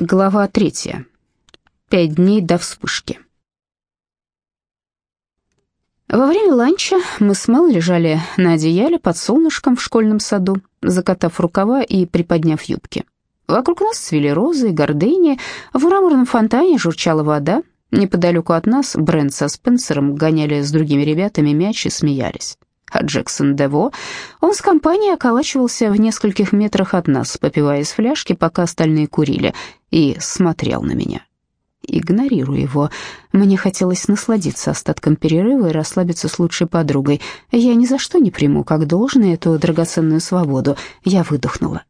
Глава третья. Пять дней до вспышки. Во время ланча мы с Мел лежали на одеяле под солнышком в школьном саду, закатав рукава и приподняв юбки. Вокруг нас цвели розы и гордыни, в мраморном фонтане журчала вода. Неподалеку от нас Брент со Спенсером гоняли с другими ребятами мяч и смеялись Джексон Дево, он с компанией околачивался в нескольких метрах от нас, попивая из фляжки, пока остальные курили, и смотрел на меня. Игнорирую его. Мне хотелось насладиться остатком перерыва и расслабиться с лучшей подругой. Я ни за что не приму как должное эту драгоценную свободу. Я выдохнула.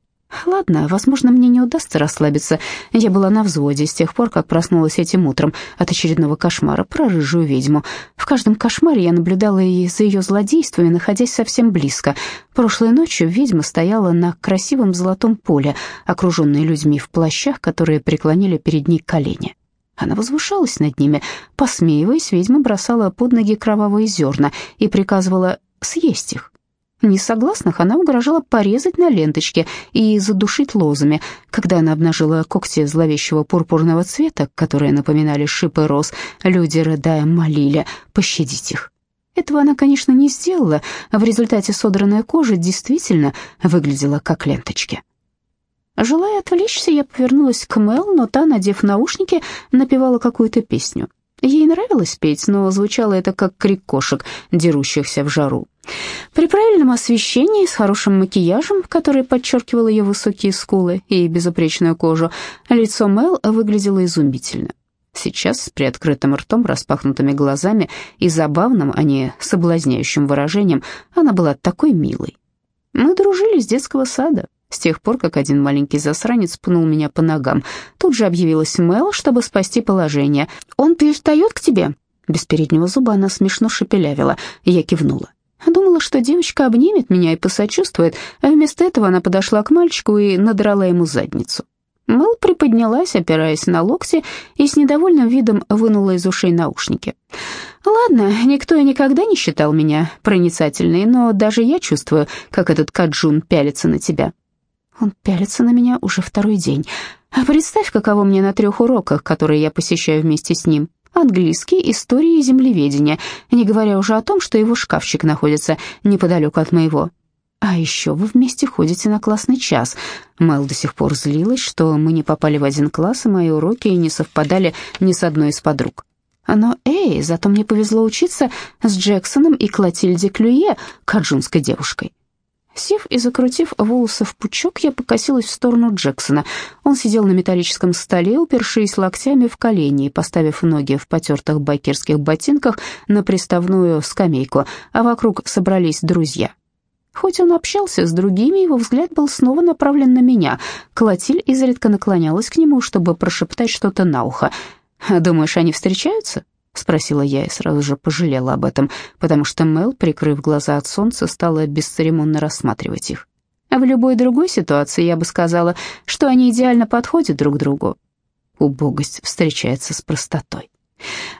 Ладно, возможно, мне не удастся расслабиться. Я была на взводе с тех пор, как проснулась этим утром от очередного кошмара про рыжую ведьму. В каждом кошмаре я наблюдала и за ее злодействами, находясь совсем близко. Прошлой ночью ведьма стояла на красивом золотом поле, окруженной людьми в плащах, которые преклонили перед ней колени. Она возвышалась над ними. Посмеиваясь, ведьма бросала под ноги кровавые зерна и приказывала съесть их. Несогласных она угрожала порезать на ленточке и задушить лозами. Когда она обнажила когти зловещего пурпурного цвета, которые напоминали шипы роз, люди, рыдая, молили пощадить их. Этого она, конечно, не сделала, а в результате содранная кожа действительно выглядела как ленточки. Желая отвлечься, я повернулась к Мел, но та, надев наушники, напевала какую-то песню. Ей нравилось петь, но звучало это как крик кошек, дерущихся в жару. При правильном освещении, с хорошим макияжем, который подчеркивал ее высокие скулы и безупречную кожу, лицо Мел выглядело изумительно. Сейчас с приоткрытым ртом, распахнутыми глазами и забавным, а не соблазняющим выражением, она была такой милой. Мы дружили с детского сада, с тех пор, как один маленький засранец пнул меня по ногам. Тут же объявилась Мел, чтобы спасти положение. «Он пристает к тебе?» Без переднего зуба она смешно шепелявила. Я кивнула. Думала, что девочка обнимет меня и посочувствует, а вместо этого она подошла к мальчику и надрала ему задницу. Мэл приподнялась, опираясь на локти, и с недовольным видом вынула из ушей наушники. «Ладно, никто и никогда не считал меня проницательной, но даже я чувствую, как этот Каджун пялится на тебя. Он пялится на меня уже второй день. А представь, каково мне на трех уроках, которые я посещаю вместе с ним. Английский, история и землеведение, не говоря уже о том, что его шкафчик находится неподалеку от моего. А еще вы вместе ходите на классный час. Мэл до сих пор злилась, что мы не попали в один класс, и мои уроки не совпадали ни с одной из подруг. Но, эй, зато мне повезло учиться с Джексоном и Клотильде Клюе, каджунской девушкой. Сев и закрутив волосы в пучок, я покосилась в сторону Джексона. Он сидел на металлическом столе, упершись локтями в колени и поставив ноги в потертых байкерских ботинках на приставную скамейку, а вокруг собрались друзья. Хоть он общался с другими, его взгляд был снова направлен на меня. Клотиль изредка наклонялась к нему, чтобы прошептать что-то на ухо. «Думаешь, они встречаются?» Спросила я и сразу же пожалела об этом, потому что Мел, прикрыв глаза от солнца, стала бесцеремонно рассматривать их. А в любой другой ситуации я бы сказала, что они идеально подходят друг другу. Убогость встречается с простотой.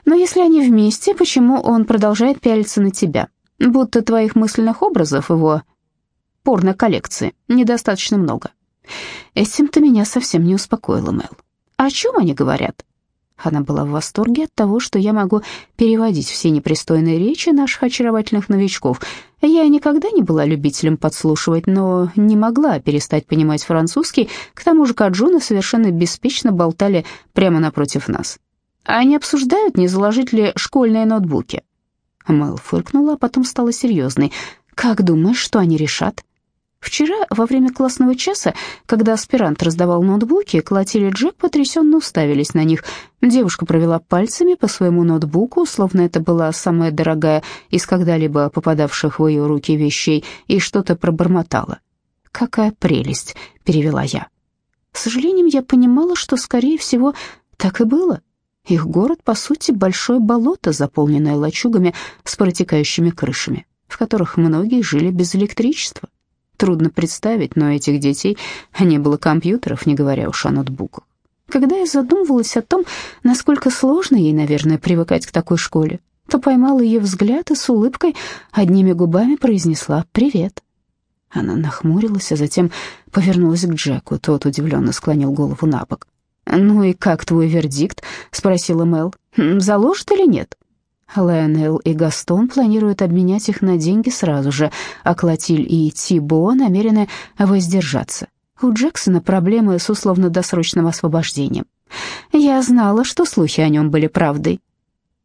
Но если они вместе, почему он продолжает пялиться на тебя? Будто твоих мысленных образов его порно-коллекции недостаточно много. Этим-то меня совсем не успокоила Мел. О чем они говорят? Она была в восторге от того, что я могу переводить все непристойные речи наших очаровательных новичков. Я никогда не была любителем подслушивать, но не могла перестать понимать французский, к тому же Каджуны совершенно беспечно болтали прямо напротив нас. Они обсуждают, не заложить ли школьные ноутбуки. Мэл фыркнула, а потом стала серьезной. «Как думаешь, что они решат?» Вчера, во время классного часа, когда аспирант раздавал ноутбуки, Клотиль и Джек потрясенно уставились на них. Девушка провела пальцами по своему ноутбуку, словно это была самая дорогая из когда-либо попадавших в ее руки вещей, и что-то пробормотала. «Какая прелесть!» — перевела я. С сожалением, я понимала, что, скорее всего, так и было. Их город, по сути, большое болото, заполненное лачугами с протекающими крышами, в которых многие жили без электричества. Трудно представить, но этих детей не было компьютеров, не говоря уж о ноутбуках. Когда я задумывалась о том, насколько сложно ей, наверное, привыкать к такой школе, то поймала ее взгляд и с улыбкой одними губами произнесла «Привет». Она нахмурилась, а затем повернулась к Джеку. Тот удивленно склонил голову на бок. «Ну и как твой вердикт?» — спросила Мел. «Заложит или нет?» Лайонел и Гастон планируют обменять их на деньги сразу же, а Клотиль и Тибо намерены воздержаться. У Джексона проблемы с условно-досрочным освобождением. Я знала, что слухи о нем были правдой.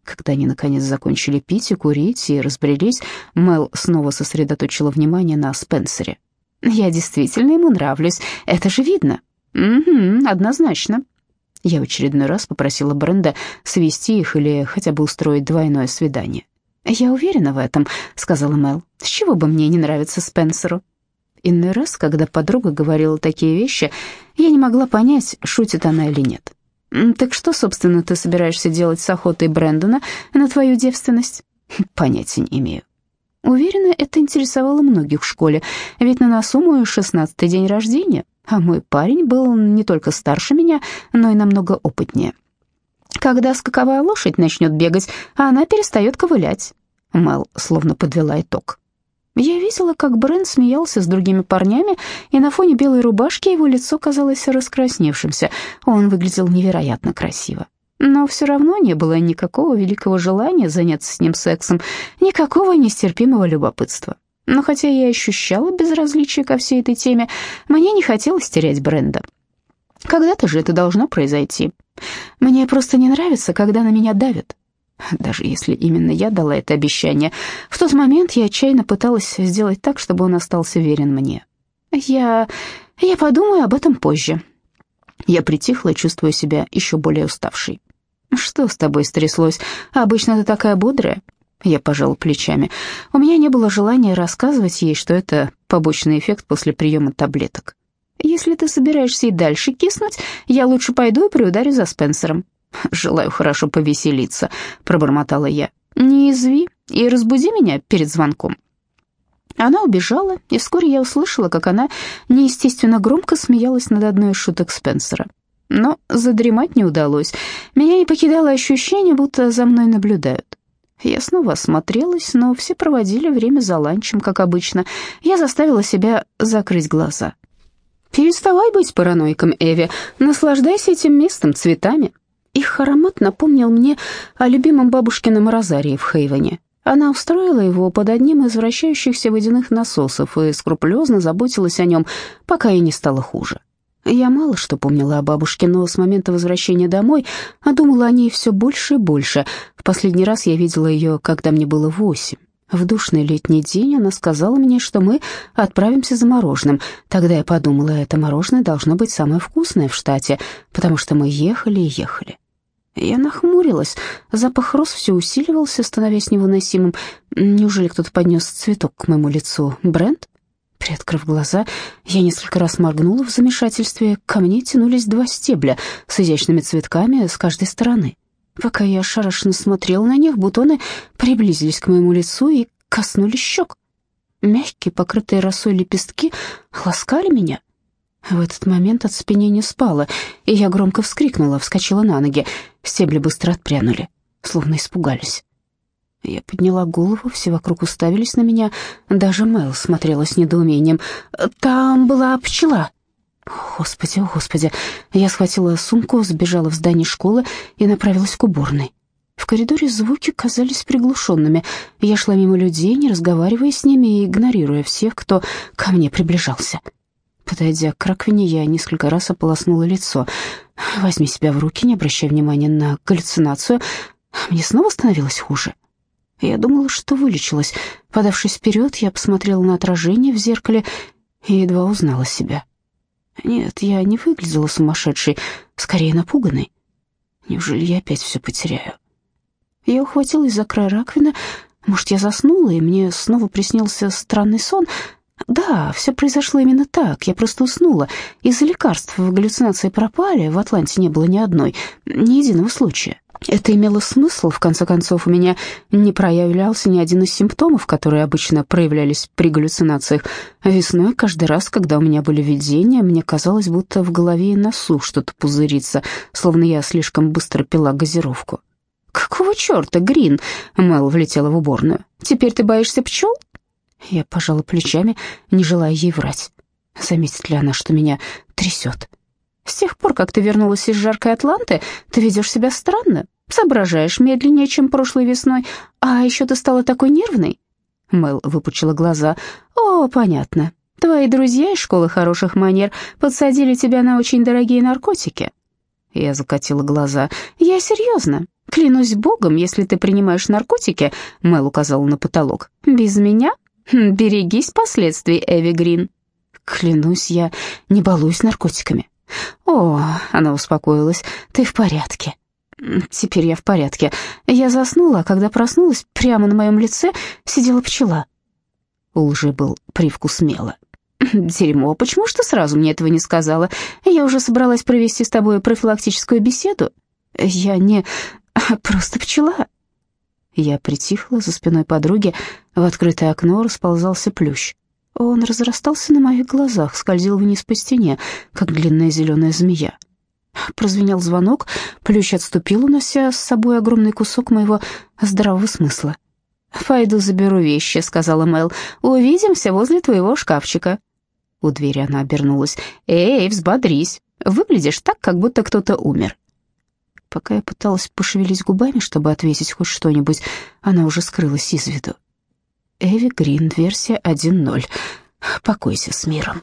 Когда они, наконец, закончили пить и курить и разбрелись, Мел снова сосредоточила внимание на Спенсере. «Я действительно ему нравлюсь, это же видно». «Угу, однозначно», я в очередной раз попросила Бренда свести их или хотя бы устроить двойное свидание. «Я уверена в этом», — сказала Мел. «С чего бы мне не нравиться Спенсеру?» Иной раз, когда подруга говорила такие вещи, я не могла понять, шутит она или нет. «Так что, собственно, ты собираешься делать с охотой Брэндона на твою девственность?» «Понятия не имею». Уверена, это интересовало многих в школе, ведь на носу мой шестнадцатый день рождения. А мой парень был не только старше меня, но и намного опытнее. Когда скаковая лошадь начнет бегать, она перестает ковылять. Мел словно подвела итог. Я видела, как Брэн смеялся с другими парнями, и на фоне белой рубашки его лицо казалось раскрасневшимся. Он выглядел невероятно красиво. Но все равно не было никакого великого желания заняться с ним сексом, никакого нестерпимого любопытства. Но хотя я ощущала безразличие ко всей этой теме, мне не хотелось терять Бренда. Когда-то же это должно произойти. Мне просто не нравится, когда на меня давят. Даже если именно я дала это обещание, в тот момент я отчаянно пыталась сделать так, чтобы он остался верен мне. Я... я подумаю об этом позже. Я притихла, чувствуя себя еще более уставшей. «Что с тобой стряслось? Обычно ты такая бодрая. Я пожал плечами. У меня не было желания рассказывать ей, что это побочный эффект после приема таблеток. Если ты собираешься и дальше киснуть, я лучше пойду и приударю за Спенсером. Желаю хорошо повеселиться, пробормотала я. Не изви и разбуди меня перед звонком. Она убежала, и вскоре я услышала, как она неестественно громко смеялась над одной из шуток Спенсера. Но задремать не удалось. Меня не покидало ощущение, будто за мной наблюдают. Я снова осмотрелась, но все проводили время за ланчем, как обычно. Я заставила себя закрыть глаза. «Переставай быть параноиком, Эви. Наслаждайся этим местом, цветами». Их аромат напомнил мне о любимом бабушкином розарии в Хейвене. Она устроила его под одним из вращающихся водяных насосов и скрупулезно заботилась о нем, пока ей не стало хуже. Я мало что помнила о бабушке, но с момента возвращения домой а думала о ней все больше и больше. В последний раз я видела ее, когда мне было восемь. В душный летний день она сказала мне, что мы отправимся за мороженым. Тогда я подумала, это мороженое должно быть самое вкусное в штате, потому что мы ехали и ехали. Я нахмурилась. Запах роз все усиливался, становясь невыносимым. Неужели кто-то поднес цветок к моему лицу? Брент? Приоткрыв глаза, я несколько раз моргнула в замешательстве. Ко мне тянулись два стебля с изящными цветками с каждой стороны. Пока я ошарашенно смотрела на них, бутоны приблизились к моему лицу и коснулись щек. Мягкие, покрытые росой лепестки ласкали меня. В этот момент от оцепенение спало, и я громко вскрикнула, вскочила на ноги. Стебли быстро отпрянули, словно испугались. Я подняла голову, все вокруг уставились на меня. Даже Мэл смотрела с недоумением. «Там была пчела». «Господи, о господи!» Я схватила сумку, сбежала в здание школы и направилась к уборной. В коридоре звуки казались приглушенными. Я шла мимо людей, не разговаривая с ними и игнорируя всех, кто ко мне приближался. Подойдя к раковине, я несколько раз ополоснула лицо. «Возьми себя в руки, не обращай внимания на галлюцинацию. Мне снова становилось хуже». Я думала, что вылечилась. Подавшись вперед, я посмотрела на отражение в зеркале и едва узнала себя. Нет, я не выглядела сумасшедшей, скорее напуганной. Неужели я опять все потеряю? Я ухватилась за край раковины. Может, я заснула, и мне снова приснился странный сон? Да, все произошло именно так. Я просто уснула. Из-за лекарств галлюцинации пропали, в Атланте не было ни одной, ни единого случая. Это имело смысл, в конце концов, у меня не проявлялся ни один из симптомов, которые обычно проявлялись при галлюцинациях. Весной, каждый раз, когда у меня были видения, мне казалось, будто в голове и носу что-то пузырится, словно я слишком быстро пила газировку. «Какого черта, Грин?» — Мэл влетела в уборную. «Теперь ты боишься пчел?» Я пожала плечами, не желая ей врать. Заметит ли она, что меня трясет? С тех пор, как ты вернулась из жаркой Атланты, ты ведешь себя странно, соображаешь медленнее, чем прошлой весной, а еще ты стала такой нервной». Мэл выпучила глаза. «О, понятно. Твои друзья из школы хороших манер подсадили тебя на очень дорогие наркотики». Я закатила глаза. «Я серьезно. Клянусь богом, если ты принимаешь наркотики, Мэл указал на потолок, без меня? Хм, берегись последствий, Эви Грин. Клянусь, я не балуюсь наркотиками. О, она успокоилась. Ты в порядке. Теперь я в порядке. Я заснула, а когда проснулась, прямо на моем лице сидела пчела. У лжи был привкус мела. «Дерьмо, почему ж ты сразу мне этого не сказала? Я уже собралась провести с тобой профилактическую беседу. Я не... Просто пчела». Я притихла за спиной подруги, в открытое окно расползался плющ. Он разрастался на моих глазах, скользил вниз по стене, как длинная зеленая змея. Прозвенел звонок, плющ отступил, унося с собой огромный кусок моего здравого смысла. «Пойду заберу вещи», — сказала Мэл. «Увидимся возле твоего шкафчика». У двери она обернулась. «Эй, взбодрись. Выглядишь так, как будто кто-то умер». Пока я пыталась пошевелить губами, чтобы ответить хоть что-нибудь, она уже скрылась из виду. Эви Грин, версия 1.0. Покойся с миром.